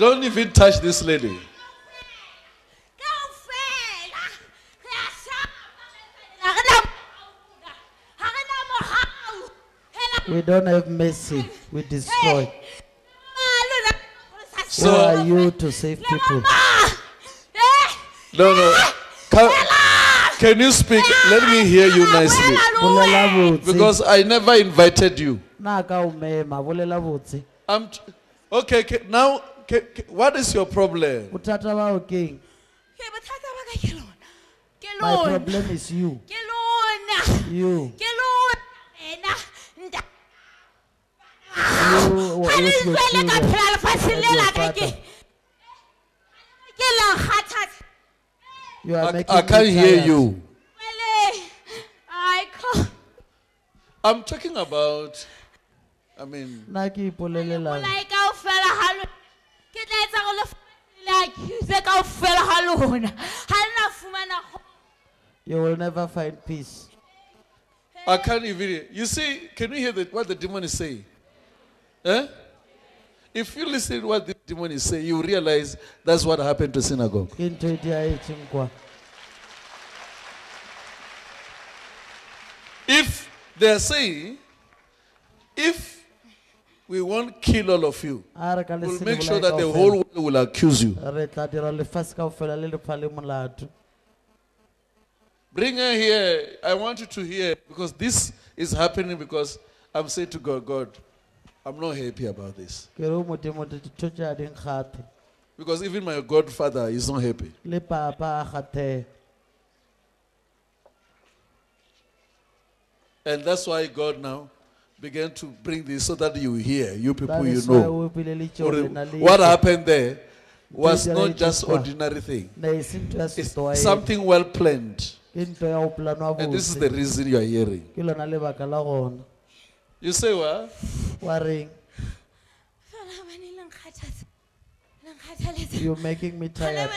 don't even touch this lady. Kaofela, re a shapa, ha re na morao, ha re na morao. Hela, We don't have mercy. We destroy. ah, lona, re sa Who So- are you to save people? Ah, No, no. Can, can you speak? Let me hear you nicely. wena lo Bolela wena. botse. Because I never invited you. Na ka o mema, bolela botse. I'm t- okay. ca- now, ca- ca- what is your problem? Bothata ba o keng? Ke bothata ba ka ke lona. Ke My problem is you. Ke lona. You. Ke lona. Wena, nta- You Ha le with ka phela lefatsheng le la ka ke. Ke la kgathatsa. You are I, making I can't hear you. Jwale, ai, kho- I'm talking about. I mean, Nna ke ipolelelang. bolai kaofela ha lona. Ke tla etsa hore lefatshe le accuse kaofela ha lona. Ha le na fumana You will never find peace. I can't even. You see, can you hear the, what the demon is saying? Eh? If you listen to what the demon is saying, you realize that's what happened to synagogue. Ke ntho diaetseng kwa. If they're saying, if we won't kill all of you, A re ka le we'll make sure that the whole world will accuse you. re tla dira lefatshe kaofela le le pha le molato Bring her here. I want you to hear because this is happening because I'm saying to God, God, I'm not happy about this. ke re o modimo ditho tša di nkgathe Because even my godfather is not happy. le papa a kgathega And that's why God now began to bring this so that you hear, you people you know. o bileditše Or gore na le What happened there was Don't just ordinary thing. na se ntho ya It's something well planned. ke ntho ya go planwa And this is the reason you are hearing. ke lona lebaka la gona You say what? wa You're making me tired.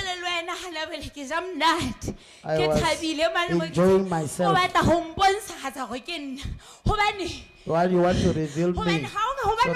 I was enjoying myself. Why do you want to reveal me? So,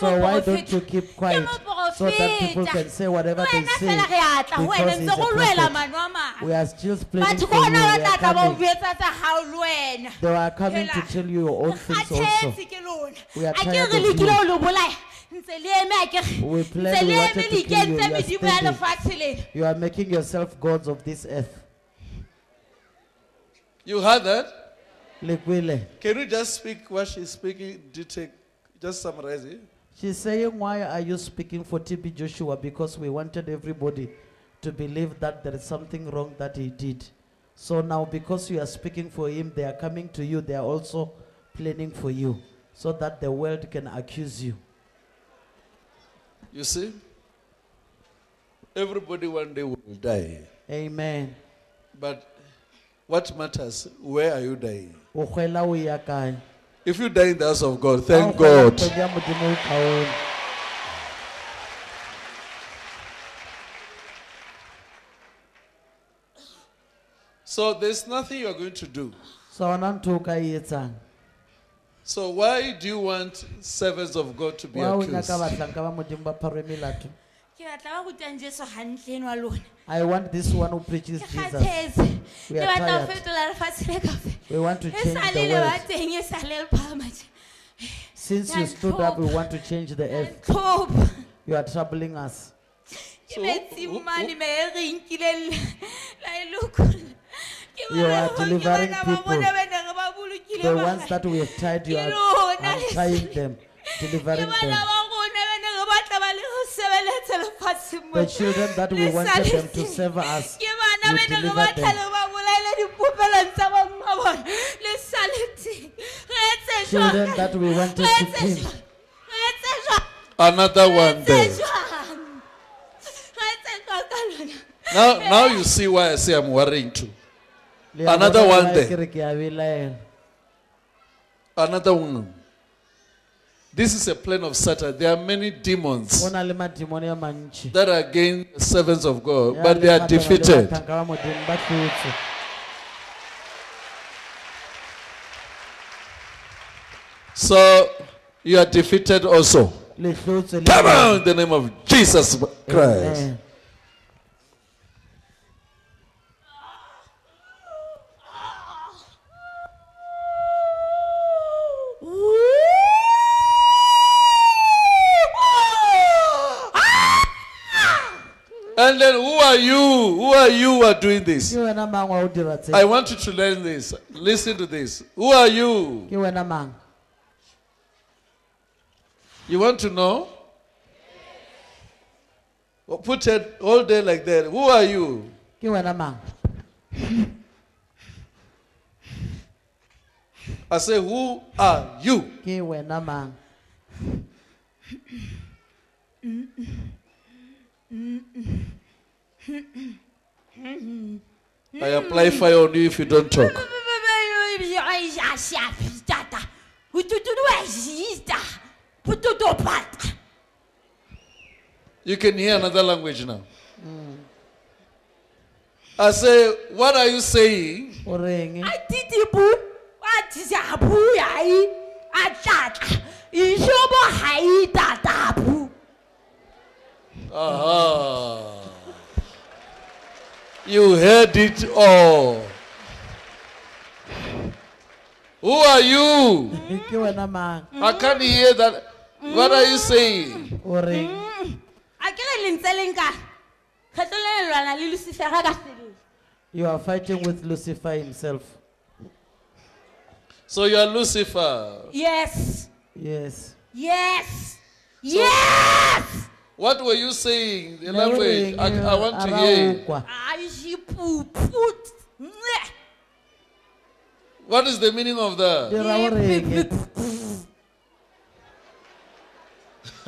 so why don't you keep quiet? So that people can say whatever they say fela re atla ho wena because he's a go lwela prophet mano a mabe we are still pleading batho for you gona we are tla ba o coming. jwetsa tsa hao le wena. They are coming to tell you your own things also Kgathetse ke lona. We are a ke tired of you. o le bolaya. Ntse le eme a ke re We planned, ntse we le wanted eme to kill you, you are standing. you are making yourself gods of this earth. You heard that? le Can you just speak what she's speaking? Just summarize it. She's saying, Why are you speaking for TB Joshua? Because we wanted everybody to believe that there is something wrong that he did. So now, because you are speaking for him, they are coming to you, they are also planning for you so that the world can accuse you. You see? Everybody one day will die. Amen. But what matters, where are you dying? O kgwela o ya kae? If you die in the house of God, thank God. kgwedi ya Modimo o kaone. So there's nothing you are going to do. So hona ntho o ka etsang. So why do you want servants of God to be accused? nyaka batlanka ba Modimo ba pharwe melato. ke batla ba rutang jesu gantle eno a lona I want this one who preaches ke Jesus. We are tired. Fetola lefatshe le kafe We want to change the world. teng sale le phama Since you stood up, we want to change the earth. You are troubling us. So, metsing who- mane who- me re nkile la lokola Ke You are delivering people. bona ba ne re ba bolokile The ones that we have tied, you are lona untying them, delivering them. ba rona ba ne re batla ba le ho sebeletsa lefatsheng The children that we Le wanted them to serve us, you ba ne re delivered batla them. Children that we wanted to etse kill. jwang? Re etse jwang? Another one Re there. etse jwang? Re etse jwang ka lona? Now, now you see why I say I'm worrying too. Another one why there. ke re ke a belaela. Another one. This is a plan of Satan. There are many demons Go na le madimone a mantši. that are against the servants of God, but they are le kgahlano le defeated. batlanka ba Modimo, ba hlotswe. So you are defeated also. Come on, in the name of Jesus Christ. Amen. And then who are you? Who are you who are doing this? ke wena mang wa o dira tse I want you to learn this. Listen to this. Who are you? Ke wena mang You want to know? Well, Put it all day like that. Who are you? ke wena mang I say, Who are you? ke wena mang I apply fire on you if you don't talk. You can hear another language now. I say, What are you saying? o reng Aha. You heard it all. Who are you? ke wena mang I can't hear that. Mm. What are you saying? o reng mm. a ke re le ntse le nka kgetlo le le lwana le lucifera ka seleng you are fighting with lucifer himself So you are Lucifer. yes yes yes yes What were you saying? The Ne o language. reng, I, I want to hear. it. Araukwa. aipuput What is the meaning of that? Dira o reng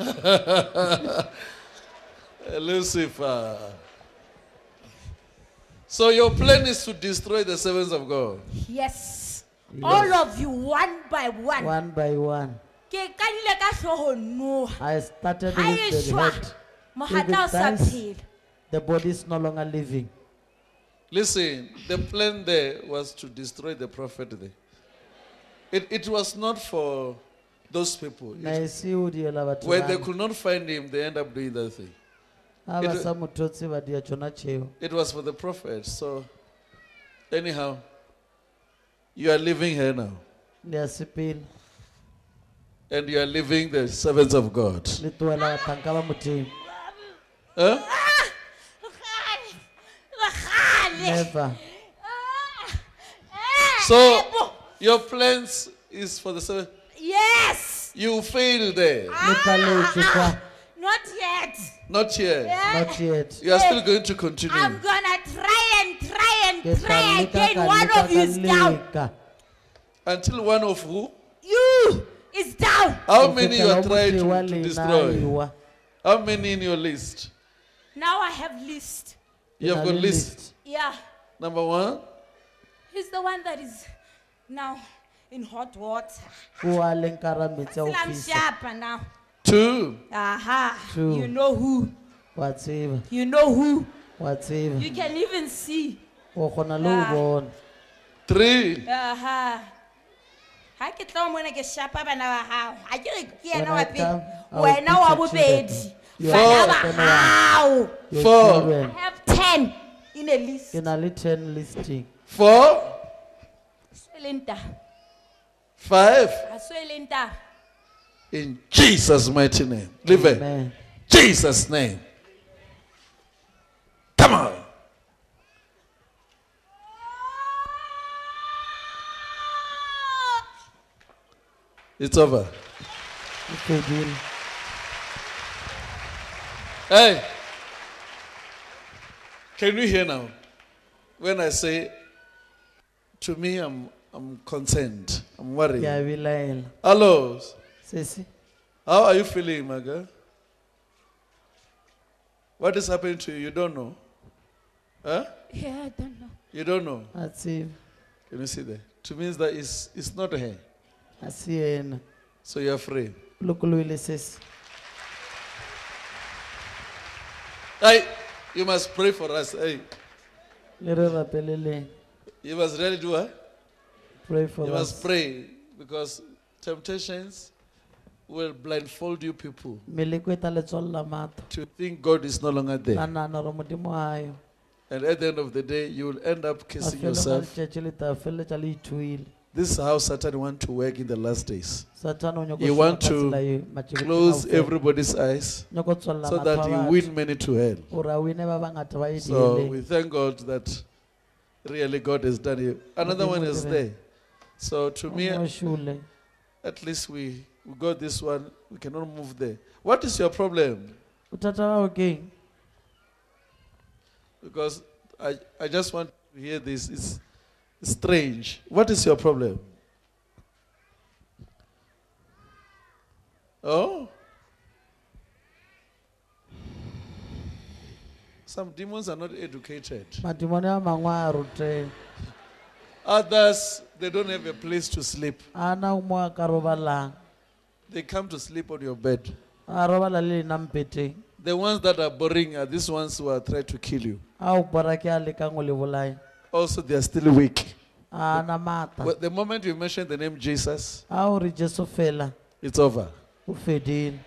Lucifer. So your plan is to destroy the servants of God. yes. All of you one by one. One by one. Ke kadile ka tlhogo noga i started with the šwa head. Mogatla o sa dies- phela. The body is no longer living. Listen, the plan there was to destroy the prophet there. It, it was not for those people. na It- se o diela batho when they could not find him, they end up doing that thing. it- sa mothotse ba dia tsona tšeo It was for the prophet. So, anyhow, you are leaving here now. le a sepele And you are leaving the servants of God. le tloela batlanka ba modimo Huh? never So, your plans is for the servants. Yes You failed there. Ah, ah, ah. le tlaletse not yet Not yet. not yet You are still going to continue. i'm gonna try and try and tla try again ka one of you is down Until one of who? you is down How many you fihlela are trying to, to destroy? How many in your list? now i have list You have na got le list. yeah Number one. he's the one that is now in hot water o a leng ka ra metsi a Still i'm fisa sharper now Two. aha True. you know who wa tseba you know who wa tseba you can even see o kgona le o Ah. Three. aha ha ke tla mona ke shapa bana ba gago ga ke re ke When ena I wa come, pele I will wena teach wa your bobedi children. You are bana the ba second one. gago Your Four. children. I have 10 in a list. ke na le ten listing Four. Swelenta. Five. In Jesus' mighty name. Live it. Jesus' name. Come on. It's over. E fedile. Hey. Can you hear now? When I say, to me, I'm, I'm concerned. I'm ke worried. a belaela Hello. sese How are you feeling, my girl? What is happening to you? You don't know? Huh? Yeah, I don't know. You don't know? a tsebe Can you see that? To means that it's, it's not her. a se yena So you're free. o lokolohile sese Hey, you must pray for us. Hey, le re rapeleleng you must really do what? Pray for You us must pray because temptations will blindfold you people meleko e tla le tswalela to think God is no longer there. nagana gore modimo ayo And at the end of the day, you will end up kissing yourself. letšatši le tla feleletša le ithuile This is how Satan wants to work in the last days. satane o nyaka You want to Close everybody's eyes so that you win many to hell. gore a wine ba bangata ba So we thank God that really God has done it. Another one is there. So to me, at least we, we got this one. We cannot move there. What is your problem? Because I, I just want to hear this. It's, it's strange. What is your problem? Oh? Some demons are not educated. Others, they don't have a place to sleep. a na mo a ka robalang They come to sleep on your bed. a robala le lena mpeteng The ones that are boring are these ones who are trying to kill you. a o bora ke a lekang o le bolai Also, they are still weak. a na mata Well, the moment you mention the name Jesus, a o re jesu fela it's over. o fedile